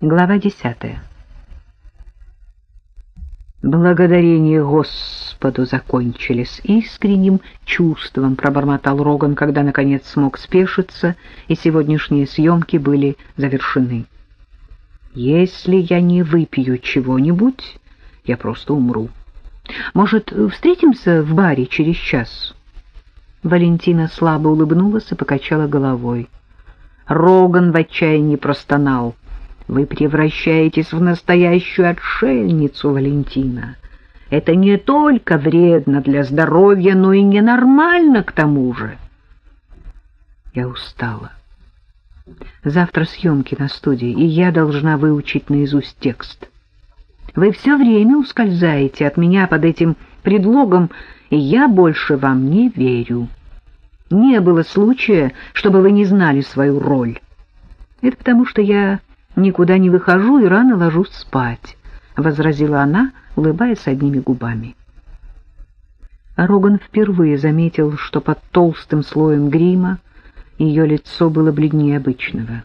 Глава десятая. Благодарение Господу закончились искренним чувством, пробормотал Роган, когда наконец смог спешиться, и сегодняшние съемки были завершены. Если я не выпью чего-нибудь, я просто умру. Может, встретимся в баре через час? Валентина слабо улыбнулась и покачала головой. Роган в отчаянии простонал — вы превращаетесь в настоящую отшельницу, Валентина. Это не только вредно для здоровья, но и ненормально к тому же. Я устала. Завтра съемки на студии, и я должна выучить наизусть текст. Вы все время ускользаете от меня под этим предлогом, и я больше вам не верю. Не было случая, чтобы вы не знали свою роль. Это потому, что я никуда не выхожу и рано ложусь спать, — возразила она, улыбаясь одними губами. Роган впервые заметил, что под толстым слоем грима ее лицо было бледнее обычного.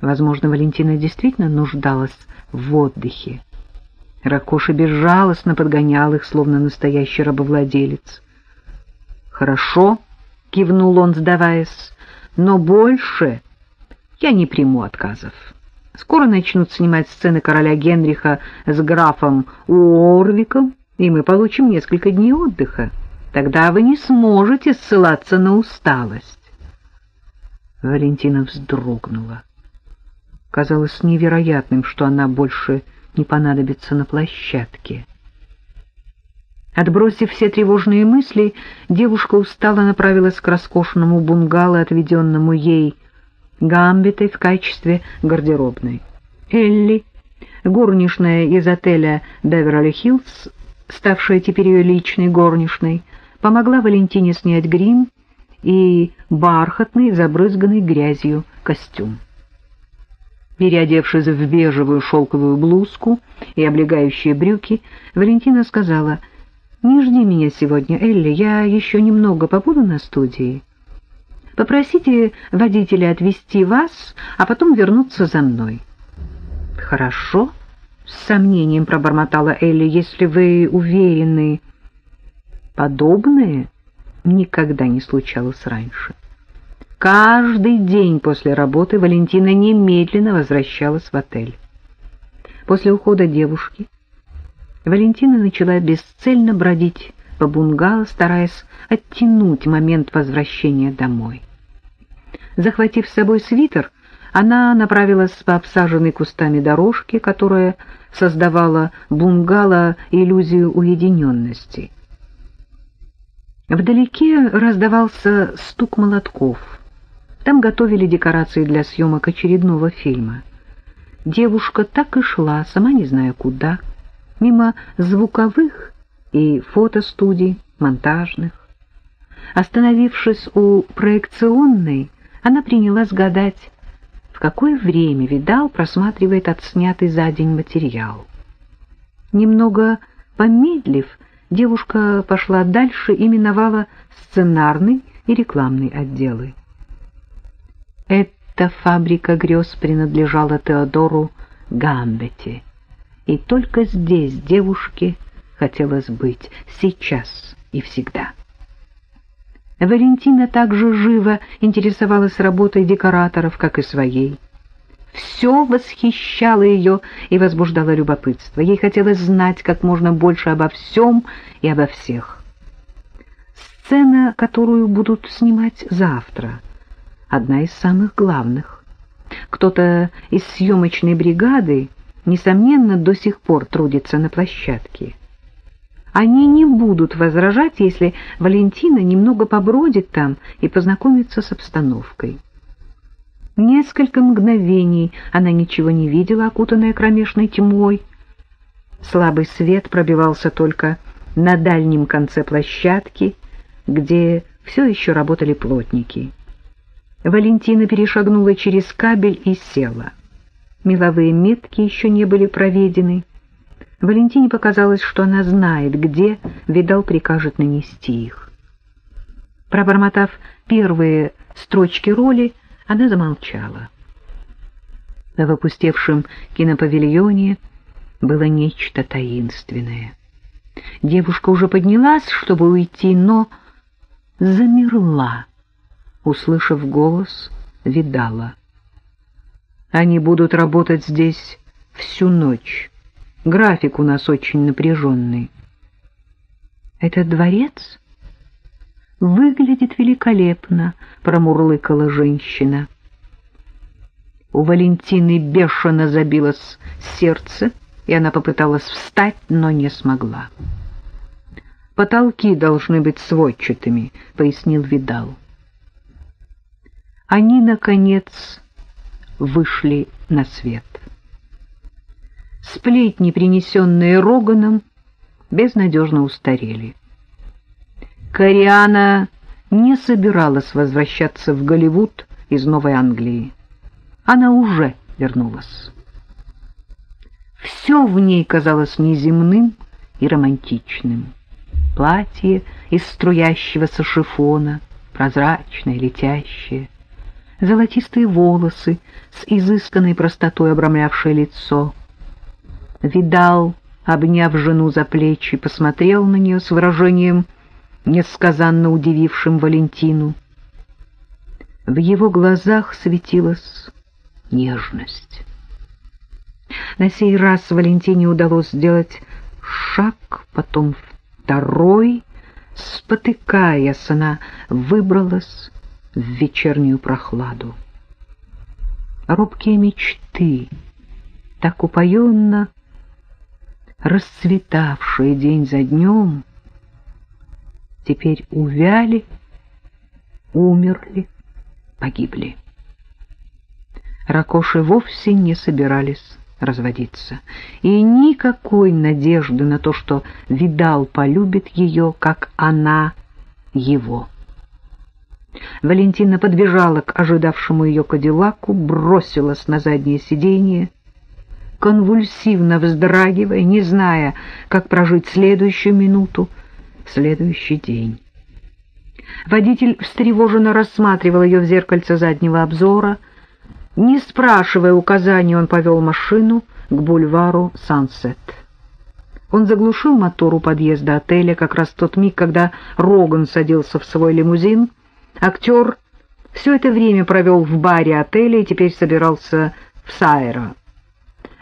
Возможно, Валентина действительно нуждалась в отдыхе. Ракоша безжалостно подгонял их, словно настоящий рабовладелец. «Хорошо», — кивнул он, сдаваясь, — «но больше я не приму отказов». Скоро начнут снимать сцены короля Генриха с графом Уорвиком, и мы получим несколько дней отдыха. Тогда вы не сможете ссылаться на усталость. Валентина вздрогнула. Казалось невероятным, что она больше не понадобится на площадке. Отбросив все тревожные мысли, девушка устало направилась к роскошному бунгало, отведенному ей гамбиты в качестве гардеробной. Элли, горничная из отеля «Беверли-Хиллз», ставшая теперь ее личной горничной, помогла Валентине снять грим и бархатный, забрызганный грязью костюм. Переодевшись в бежевую шелковую блузку и облегающие брюки, Валентина сказала, «Не жди меня сегодня, Элли, я еще немного побуду на студии». Попросите водителя отвезти вас, а потом вернуться за мной. — Хорошо, — с сомнением пробормотала Элли, — если вы уверены. Подобное никогда не случалось раньше. Каждый день после работы Валентина немедленно возвращалась в отель. После ухода девушки Валентина начала бесцельно бродить по бунгало, стараясь оттянуть момент возвращения домой. Захватив с собой свитер, она направилась по обсаженной кустами дорожке, которая создавала бунгало иллюзию уединенности. Вдалеке раздавался стук молотков. Там готовили декорации для съемок очередного фильма. Девушка так и шла, сама не зная куда, мимо звуковых и фотостудий, монтажных. Остановившись у проекционной, она принялась гадать, в какое время Видал просматривает отснятый за день материал. Немного помедлив, девушка пошла дальше и миновала сценарный и рекламный отделы. Эта фабрика грез принадлежала Теодору Гамбете, и только здесь девушке хотелось быть сейчас и всегда. Валентина также живо интересовалась работой декораторов, как и своей. Все восхищало ее и возбуждало любопытство. Ей хотелось знать как можно больше обо всем и обо всех. Сцена, которую будут снимать завтра, одна из самых главных. Кто-то из съемочной бригады, несомненно, до сих пор трудится на площадке. Они не будут возражать, если Валентина немного побродит там и познакомится с обстановкой. Несколько мгновений она ничего не видела, окутанная кромешной тьмой. Слабый свет пробивался только на дальнем конце площадки, где все еще работали плотники. Валентина перешагнула через кабель и села. Меловые метки еще не были проведены, Валентине показалось, что она знает, где Видал прикажет нанести их. Пробормотав первые строчки роли, она замолчала. В опустевшем кинопавильоне было нечто таинственное. Девушка уже поднялась, чтобы уйти, но замерла, услышав голос Видала. Они будут работать здесь всю ночь. График у нас очень напряженный. Этот дворец выглядит великолепно, промурлыкала женщина. У Валентины бешено забилось сердце, и она попыталась встать, но не смогла. «Потолки должны быть сводчатыми», — пояснил Видал. Они, наконец, вышли на свет. Сплетни, принесенные Роганом, безнадежно устарели. Кориана не собиралась возвращаться в Голливуд из Новой Англии. Она уже вернулась. Все в ней казалось неземным и романтичным. Платье из струящегося шифона, прозрачное, летящее, золотистые волосы с изысканной простотой обрамлявшее лицо. Видал, обняв жену за плечи, посмотрел на нее с выражением, несказанно удивившим Валентину. В его глазах светилась нежность. На сей раз Валентине удалось сделать шаг, потом второй. Спотыкаясь, она выбралась в вечернюю прохладу. Робкие мечты, так упоенно расцветавшие день за днем, теперь увяли, умерли, погибли. Ракоши вовсе не собирались разводиться, и никакой надежды на то, что Видал полюбит ее, как она его. Валентина подбежала к ожидавшему ее кадиллаку, бросилась на заднее сиденье, конвульсивно вздрагивая, не зная, как прожить следующую минуту, следующий день. Водитель встревоженно рассматривал ее в зеркальце заднего обзора. Не спрашивая указаний, он повел машину к бульвару Сансет. Он заглушил мотор у подъезда отеля как раз в тот миг, когда Роган садился в свой лимузин — Актер все это время провел в баре отеля и теперь собирался в Сайро.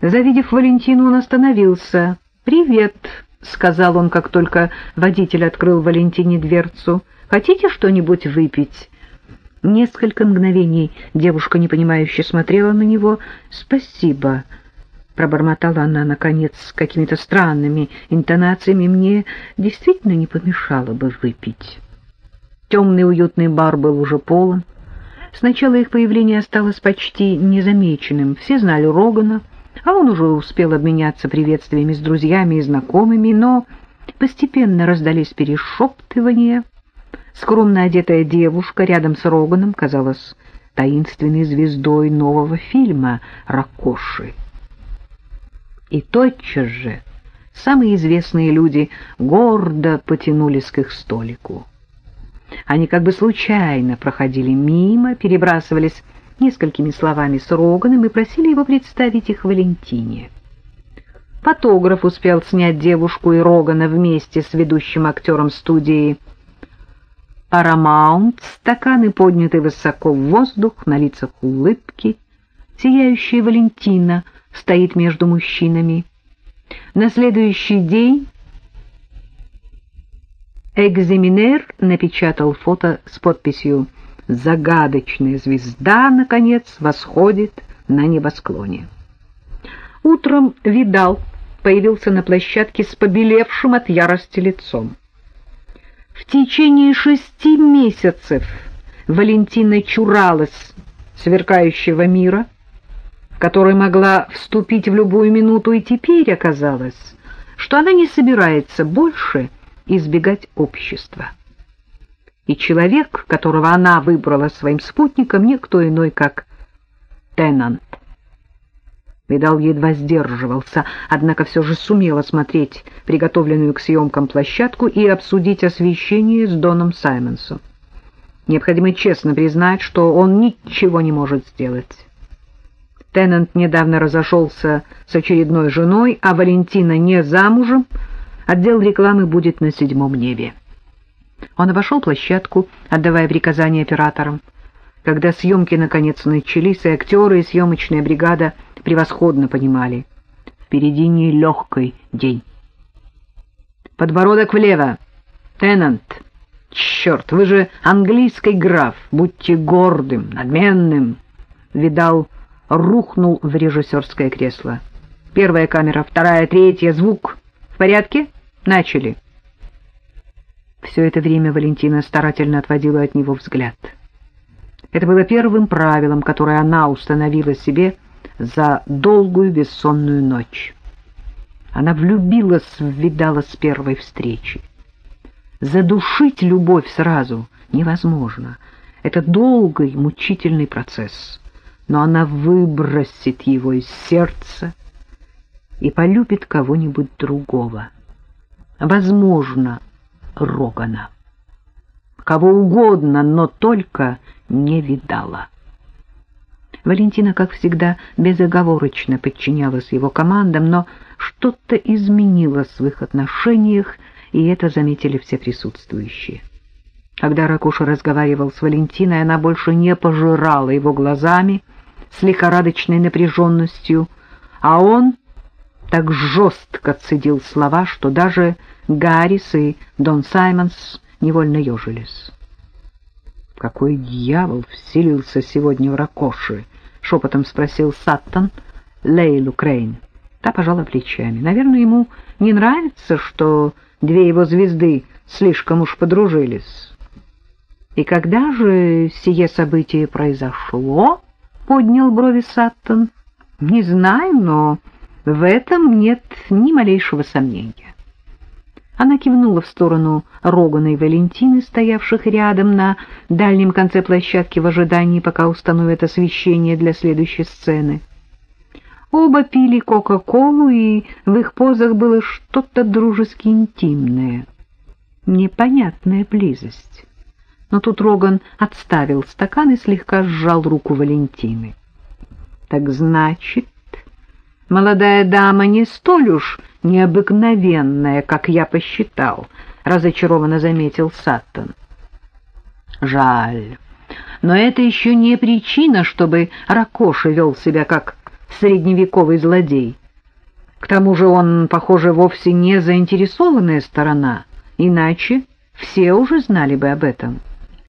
Завидев Валентину, он остановился. «Привет», — сказал он, как только водитель открыл Валентине дверцу. «Хотите что-нибудь выпить?» Несколько мгновений девушка непонимающе смотрела на него. «Спасибо», — пробормотала она, наконец, с какими-то странными интонациями. «Мне действительно не помешало бы выпить». Темный уютный бар был уже полон. Сначала их появление осталось почти незамеченным. Все знали Рогана, а он уже успел обменяться приветствиями с друзьями и знакомыми, но постепенно раздались перешептывания. Скромно одетая девушка рядом с Роганом казалась таинственной звездой нового фильма «Ракоши». И тотчас же самые известные люди гордо потянулись к их столику. Они как бы случайно проходили мимо, перебрасывались несколькими словами с Роганом и просили его представить их Валентине. Фотограф успел снять девушку и Рогана вместе с ведущим актером студии Paramount, стаканы подняты высоко в воздух, на лицах улыбки. Сияющая Валентина стоит между мужчинами. На следующий день Экзаменер напечатал фото с подписью «Загадочная звезда, наконец, восходит на небосклоне». Утром Видал появился на площадке с побелевшим от ярости лицом. В течение шести месяцев Валентина чуралась сверкающего мира, который могла вступить в любую минуту, и теперь оказалось, что она не собирается больше избегать общества. И человек, которого она выбрала своим спутником, никто иной, как Теннант. Видал едва сдерживался, однако все же сумел осмотреть приготовленную к съемкам площадку и обсудить освещение с Доном Саймонсом. Необходимо честно признать, что он ничего не может сделать. Теннант недавно разошелся с очередной женой, а Валентина не замужем, отдел рекламы будет на седьмом небе. Он обошел площадку, отдавая приказания операторам. Когда съемки наконец начались, и актеры, и съемочная бригада превосходно понимали. Впереди нелегкий день. Подбородок влево. Теннант. Черт, вы же английский граф. Будьте гордым, надменным. Видал, рухнул в режиссерское кресло. Первая камера, вторая, третья, звук. В порядке? Начали. Все это время Валентина старательно отводила от него взгляд. Это было первым правилом, которое она установила себе за долгую бессонную ночь. Она влюбилась в Видала с первой встречи. Задушить любовь сразу невозможно. Это долгий, мучительный процесс. Но она выбросит его из сердца и полюбит кого-нибудь другого. Возможно, Рогана. Кого угодно, но только не видала. Валентина, как всегда, безоговорочно подчинялась его командам, но что-то изменилось в их отношениях, и это заметили все присутствующие. Когда Ракуша разговаривал с Валентиной, она больше не пожирала его глазами с лихорадочной напряженностью, а он так жестко цедил слова, что даже Гаррис и Дон Саймонс невольно ежились. «Какой дьявол вселился сегодня в Ракоши?» — шепотом спросил Саттон Лейлу Крейн. Та пожала плечами. Наверное, ему не нравится, что две его звезды слишком уж подружились. «И когда же сие событие произошло?» — поднял брови Саттон. «Не знаю, но в этом нет ни малейшего сомнения». Она кивнула в сторону Рогана и Валентины, стоявших рядом на дальнем конце площадки в ожидании, пока установят освещение для следующей сцены. Оба пили Кока-Колу, и в их позах было что-то дружески интимное. Непонятная близость. Но тут Роган отставил стакан и слегка сжал руку Валентины. — Так значит, молодая дама не столь уж необыкновенная, как я посчитал, — разочарованно заметил Саттон. — Жаль. Но это еще не причина, чтобы Ракоши вел себя как средневековый злодей. К тому же он, похоже, вовсе не заинтересованная сторона, иначе все уже знали бы об этом.